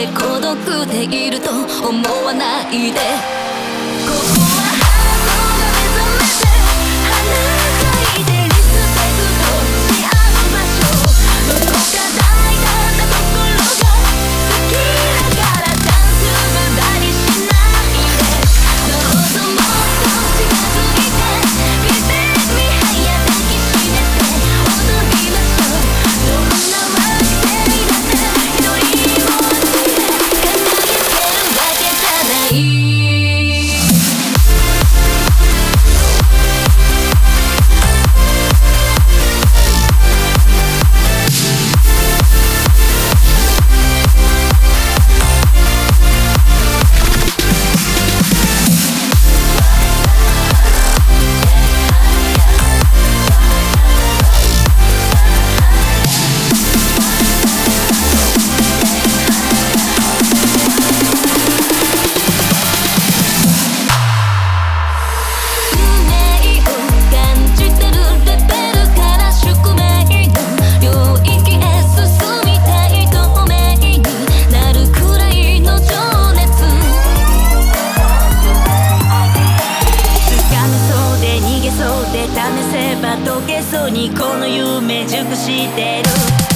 で孤独でいると思わないで試せば溶けそうにこの夢熟してる